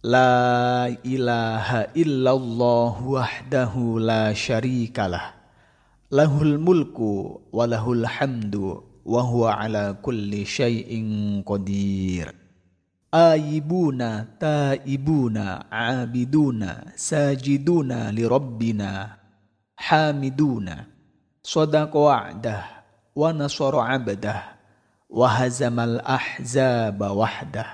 لا إله إلا الله وحده لا شريك له. له الملك وله الحمد وهو على كل شيء قدير. آيبون تائبون عابدون ساجدون لربنا حامدون. صدق وعده ونصر عبده وهزم الأحزاب وحده.